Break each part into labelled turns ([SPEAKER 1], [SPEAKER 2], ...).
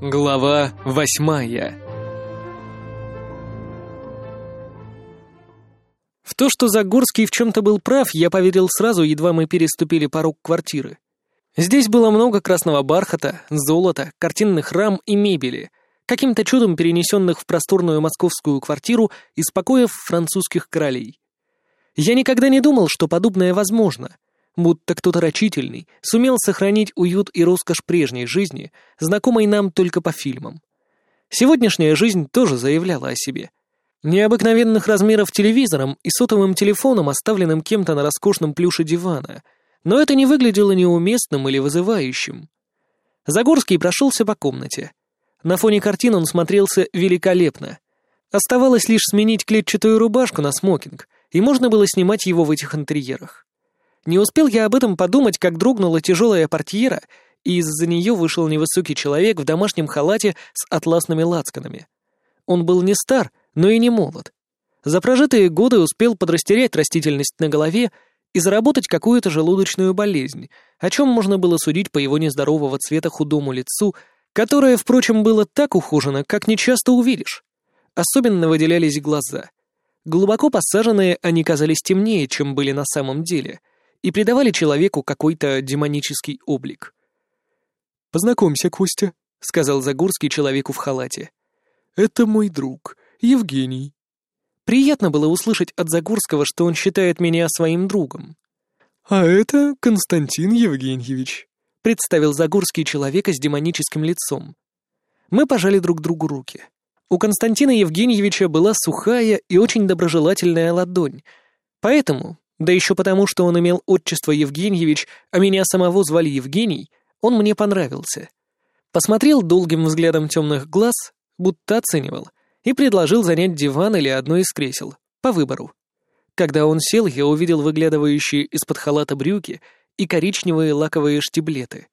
[SPEAKER 1] Глава восьмая В то, что Загорский в чем-то был прав, я поверил сразу, едва мы переступили порог квартиры. Здесь было много красного бархата, золота, картинных рам и мебели, каким-то чудом перенесенных в просторную московскую квартиру из покоев французских королей. Я никогда не думал, что подобное возможно — будто кто-то рачительный сумел сохранить уют и роскошь прежней жизни, знакомой нам только по фильмам. Сегодняшняя жизнь тоже заявляла о себе. Необыкновенных размеров телевизором и сотовым телефоном, оставленным кем-то на роскошном плюше дивана, но это не выглядело неуместным или вызывающим. Загорский прошелся по комнате. На фоне картин он смотрелся великолепно. Оставалось лишь сменить клетчатую рубашку на смокинг, и можно было снимать его в этих интерьерах. Не успел я об этом подумать, как дрогнула тяжелая портьера, и из-за нее вышел невысокий человек в домашнем халате с атласными лацканами. Он был не стар, но и не молод. За прожитые годы успел подрастерять растительность на голове и заработать какую-то желудочную болезнь, о чем можно было судить по его нездорового цвета худому лицу, которое, впрочем, было так ухожено, как нечасто увидишь. Особенно выделялись глаза. Глубоко посаженные они казались темнее, чем были на самом деле, и придавали человеку какой-то демонический облик.
[SPEAKER 2] «Познакомься, Костя», — сказал Загорский человеку в халате. «Это мой друг, Евгений».
[SPEAKER 1] Приятно было услышать от Загорского, что он считает меня своим другом.
[SPEAKER 2] «А это Константин Евгеньевич», — представил Загорский человека с демоническим лицом.
[SPEAKER 1] Мы пожали друг другу руки. У Константина Евгеньевича была сухая и очень доброжелательная ладонь, поэтому да еще потому, что он имел отчество Евгеньевич, а меня самого звали Евгений, он мне понравился. Посмотрел долгим взглядом темных глаз, будто оценивал, и предложил занять диван или одно из кресел, по выбору. Когда он сел, я увидел выглядывающие из-под халата брюки и коричневые лаковые штиблеты.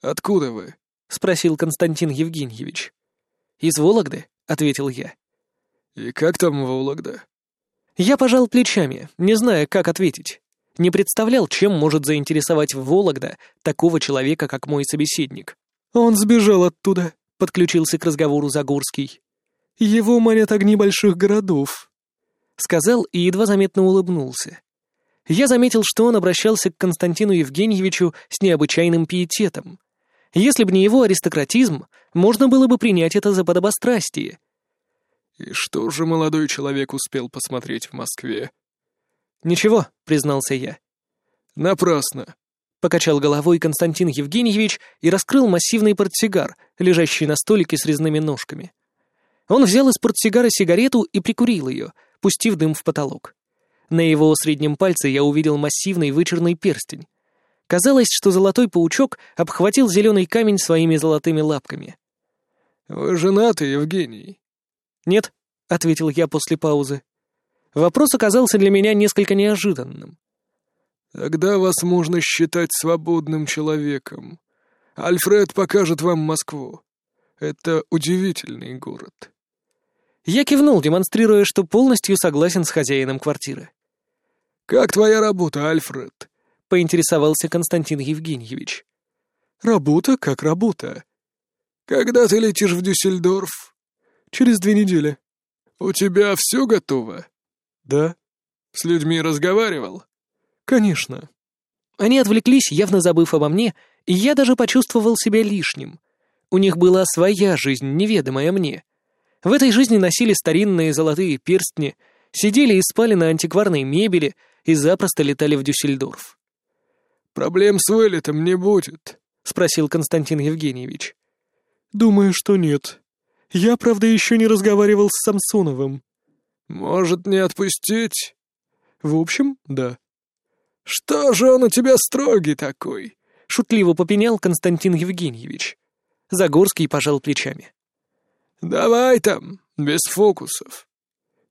[SPEAKER 2] «Откуда вы?»
[SPEAKER 1] — спросил Константин Евгеньевич. «Из Вологды», — ответил я.
[SPEAKER 2] «И как там Вологда?»
[SPEAKER 1] Я пожал плечами, не зная, как ответить. Не представлял, чем может заинтересовать Вологда такого человека, как мой собеседник.
[SPEAKER 2] «Он сбежал оттуда», — подключился к разговору Загорский. «Его манят огни больших городов», —
[SPEAKER 1] сказал и едва заметно улыбнулся. Я заметил, что он обращался к Константину Евгеньевичу с необычайным пиететом. Если бы не его аристократизм, можно было бы принять это за подобострастие,
[SPEAKER 2] «И что же молодой человек успел посмотреть в Москве?»
[SPEAKER 1] «Ничего», — признался я.
[SPEAKER 2] «Напрасно», —
[SPEAKER 1] покачал головой Константин Евгеньевич и раскрыл массивный портсигар, лежащий на столике с резными ножками. Он взял из портсигара сигарету и прикурил ее, пустив дым в потолок. На его среднем пальце я увидел массивный вычерный перстень. Казалось, что золотой паучок обхватил зеленый камень своими золотыми лапками.
[SPEAKER 2] «Вы женаты, Евгений?»
[SPEAKER 1] «Нет», — ответил я после паузы. Вопрос оказался для меня несколько неожиданным.
[SPEAKER 2] «Тогда вас можно считать свободным человеком. Альфред покажет вам Москву. Это удивительный город».
[SPEAKER 1] Я кивнул, демонстрируя, что полностью согласен с хозяином квартиры.
[SPEAKER 2] «Как твоя работа, Альфред?»
[SPEAKER 1] — поинтересовался Константин Евгеньевич.
[SPEAKER 2] «Работа как работа. Когда ты летишь в Дюссельдорф?» Через две недели. У тебя все готово?
[SPEAKER 1] Да.
[SPEAKER 2] С людьми разговаривал?
[SPEAKER 1] Конечно. Они отвлеклись, явно забыв обо мне, и я даже почувствовал себя лишним. У них была своя жизнь, неведомая мне. В этой жизни носили старинные золотые перстни, сидели и спали на антикварной мебели и запросто летали в Дюссельдорф.
[SPEAKER 2] «Проблем с вылетом не будет?»
[SPEAKER 1] — спросил Константин Евгеньевич.
[SPEAKER 2] «Думаю, что нет. Я, правда, еще не разговаривал с Самсоновым. Может, не отпустить? В общем, да. Что же он у тебя строгий такой?
[SPEAKER 1] Шутливо попенял Константин Евгеньевич. Загорский пожал плечами.
[SPEAKER 2] Давай там, без фокусов.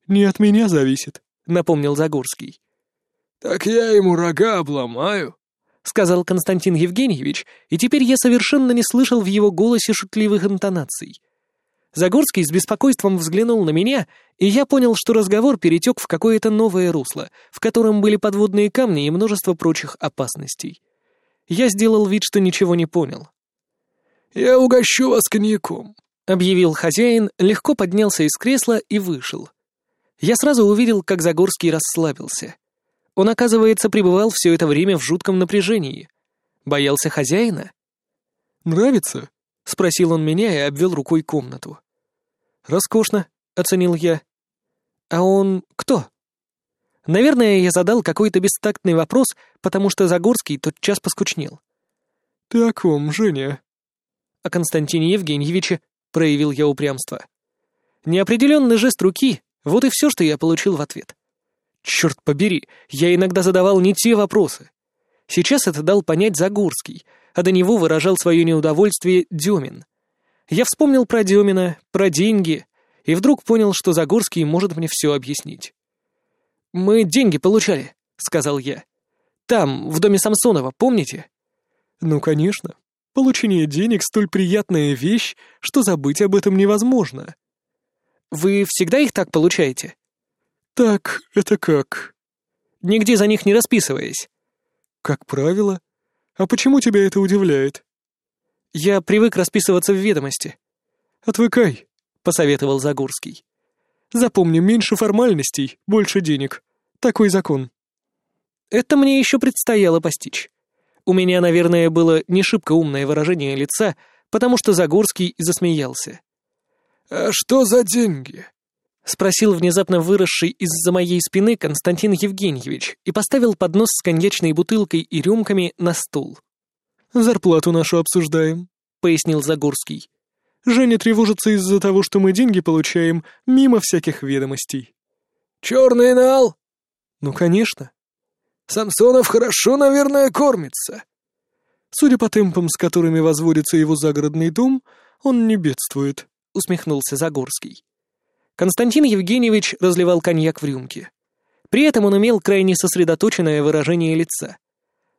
[SPEAKER 1] Не от меня зависит, напомнил Загорский.
[SPEAKER 2] Так я ему рога обломаю,
[SPEAKER 1] сказал Константин Евгеньевич, и теперь я совершенно не слышал в его голосе шутливых интонаций. Загорский с беспокойством взглянул на меня, и я понял, что разговор перетек в какое-то новое русло, в котором были подводные камни и множество прочих опасностей. Я сделал вид, что ничего не понял.
[SPEAKER 2] Я угощу вас коньяком», —
[SPEAKER 1] объявил хозяин, легко поднялся из кресла и вышел. Я сразу увидел, как Загорский расслабился. Он, оказывается, пребывал все это время в жутком напряжении. Боялся хозяина?
[SPEAKER 2] «Нравится?»
[SPEAKER 1] — спросил он меня и обвел рукой комнату. «Роскошно», — оценил я. «А он кто?» Наверное, я задал какой-то бестактный вопрос, потому что Загорский тотчас поскучнел.
[SPEAKER 2] «Ты о ком, Женя?»
[SPEAKER 1] «О Константине Евгеньевиче», — проявил я упрямство. Неопределенный жест руки — вот и все, что я получил в ответ. Черт побери, я иногда задавал не те вопросы. Сейчас это дал понять Загорский, а до него выражал свое неудовольствие Демин. Я вспомнил про Демина, про деньги, и вдруг понял, что Загорский может мне все объяснить. «Мы деньги получали», — сказал я. «Там, в доме Самсонова, помните?»
[SPEAKER 2] «Ну, конечно. Получение денег — столь приятная вещь, что забыть об этом невозможно».
[SPEAKER 1] «Вы всегда их так получаете?»
[SPEAKER 2] «Так, это как?»
[SPEAKER 1] «Нигде за них не расписываясь».
[SPEAKER 2] «Как правило. А почему тебя это удивляет?»
[SPEAKER 1] «Я привык расписываться в ведомости».
[SPEAKER 2] «Отвыкай», — посоветовал
[SPEAKER 1] Загорский.
[SPEAKER 2] «Запомни, меньше формальностей, больше денег. Такой закон».
[SPEAKER 1] Это мне еще предстояло постичь. У меня, наверное, было не шибко умное выражение лица, потому что Загорский засмеялся.
[SPEAKER 2] «А что за деньги?»
[SPEAKER 1] — спросил внезапно выросший из-за моей спины Константин Евгеньевич и поставил поднос с коньячной бутылкой и рюмками на стул.
[SPEAKER 2] «Зарплату нашу обсуждаем», — пояснил Загорский. «Женя тревожится из-за того, что мы деньги получаем мимо всяких ведомостей».
[SPEAKER 3] «Черный нал?»
[SPEAKER 2] «Ну, конечно».
[SPEAKER 3] «Самсонов хорошо, наверное, кормится».
[SPEAKER 2] «Судя по темпам, с которыми возводится его загородный дом, он не бедствует», — усмехнулся Загорский.
[SPEAKER 1] Константин Евгеньевич разливал коньяк в рюмке. При этом он имел крайне сосредоточенное выражение лица.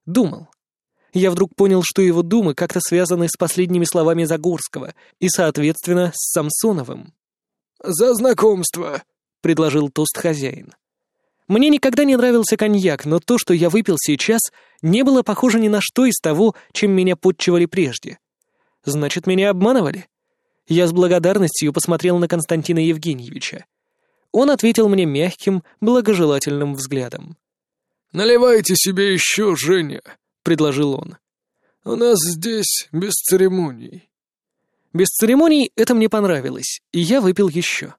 [SPEAKER 1] Думал. Я вдруг понял, что его думы как-то связаны с последними словами Загорского и, соответственно, с Самсоновым.
[SPEAKER 3] «За знакомство», —
[SPEAKER 1] предложил тост хозяин. Мне никогда не нравился коньяк, но то, что я выпил сейчас, не было похоже ни на что из того, чем меня подчивали прежде. Значит, меня обманывали? Я с благодарностью посмотрел на Константина Евгеньевича. Он ответил мне мягким, благожелательным взглядом.
[SPEAKER 3] «Наливайте себе еще, Женя», — предложил он. «У нас здесь без церемоний».
[SPEAKER 1] Без церемоний это мне понравилось, и я выпил еще.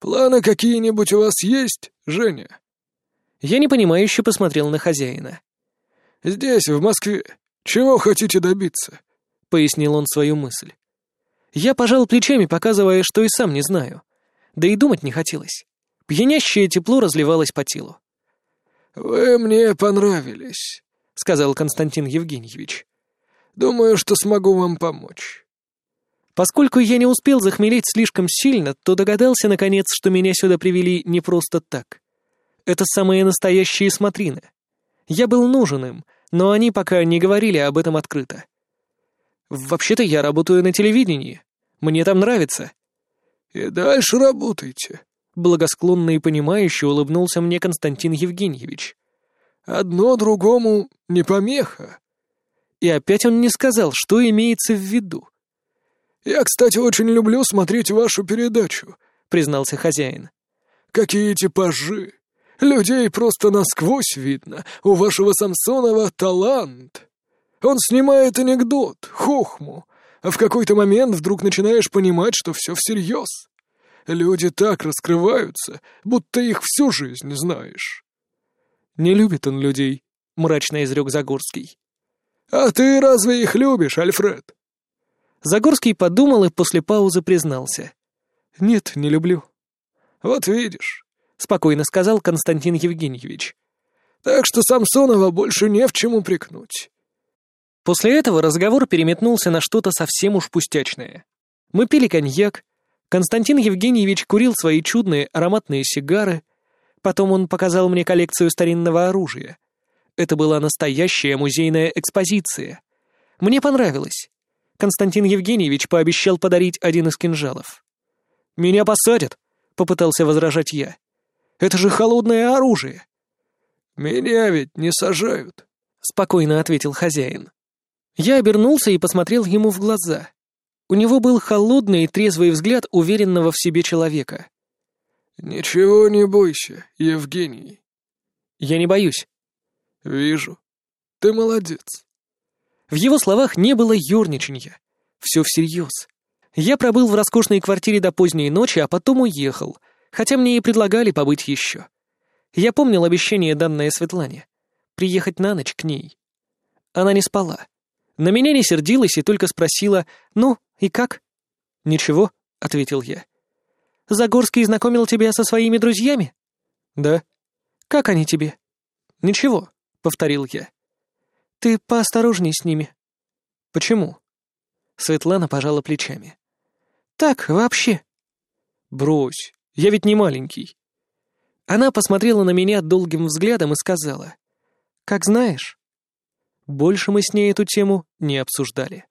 [SPEAKER 3] «Планы какие-нибудь у вас есть, Женя?»
[SPEAKER 1] Я непонимающе посмотрел на хозяина.
[SPEAKER 3] «Здесь, в Москве. Чего хотите добиться?»
[SPEAKER 1] — пояснил он свою мысль. Я пожал плечами, показывая, что и сам не знаю. Да и думать не хотелось. Пьянящее тепло разливалось по телу.
[SPEAKER 3] «Вы мне понравились», — сказал Константин Евгеньевич. «Думаю, что смогу вам помочь».
[SPEAKER 1] Поскольку я не успел захмелеть слишком сильно, то догадался, наконец, что меня сюда привели не просто так. Это самые настоящие смотрины. Я был нужен им, но они пока не говорили об этом открыто. Вообще-то я работаю на телевидении. Мне там нравится».
[SPEAKER 3] «И дальше работайте», —
[SPEAKER 1] благосклонно и понимающе улыбнулся мне Константин Евгеньевич.
[SPEAKER 3] «Одно другому не помеха».
[SPEAKER 1] И опять он не сказал, что имеется в виду.
[SPEAKER 3] «Я, кстати, очень люблю смотреть вашу передачу», — признался хозяин. «Какие типажи! Людей просто насквозь видно. У вашего Самсонова талант. Он снимает анекдот, хохму, а в какой-то момент вдруг начинаешь понимать, что все всерьез. Люди так раскрываются, будто их всю жизнь знаешь.
[SPEAKER 2] «Не любит он людей», — мрачно изрек Загорский.
[SPEAKER 3] «А ты разве их любишь, Альфред?»
[SPEAKER 1] Загорский подумал и после паузы признался.
[SPEAKER 2] «Нет, не люблю».
[SPEAKER 3] «Вот видишь», —
[SPEAKER 1] спокойно сказал Константин Евгеньевич.
[SPEAKER 3] «Так что Самсонова больше не в чем упрекнуть.
[SPEAKER 1] После этого разговор переметнулся на что-то совсем уж пустячное. Мы пили коньяк, Константин Евгеньевич курил свои чудные ароматные сигары, потом он показал мне коллекцию старинного оружия. Это была настоящая музейная экспозиция. Мне понравилось. Константин Евгеньевич пообещал подарить один из кинжалов. «Меня посадят», — попытался возражать я. «Это же холодное оружие».
[SPEAKER 3] «Меня ведь не сажают», —
[SPEAKER 1] спокойно ответил хозяин. Я обернулся и посмотрел ему в глаза. У него был холодный и трезвый взгляд уверенного в себе человека.
[SPEAKER 3] «Ничего не бойся, Евгений».
[SPEAKER 1] «Я не боюсь».
[SPEAKER 3] «Вижу. Ты молодец».
[SPEAKER 1] В его словах не было юрничанья. Все всерьез. Я пробыл в роскошной квартире до поздней ночи, а потом уехал, хотя мне и предлагали побыть еще. Я помнил обещание, данное Светлане. Приехать на ночь к ней. Она не спала. На меня не сердилась и только спросила «Ну, и как?» «Ничего», — ответил я. «Загорский знакомил тебя со своими друзьями?» «Да». «Как они тебе?» «Ничего», — повторил я. «Ты поосторожней с ними». «Почему?» Светлана пожала плечами. «Так, вообще». «Брось, я ведь не маленький». Она посмотрела на меня долгим взглядом и сказала. «Как знаешь». Больше мы с ней эту тему не обсуждали.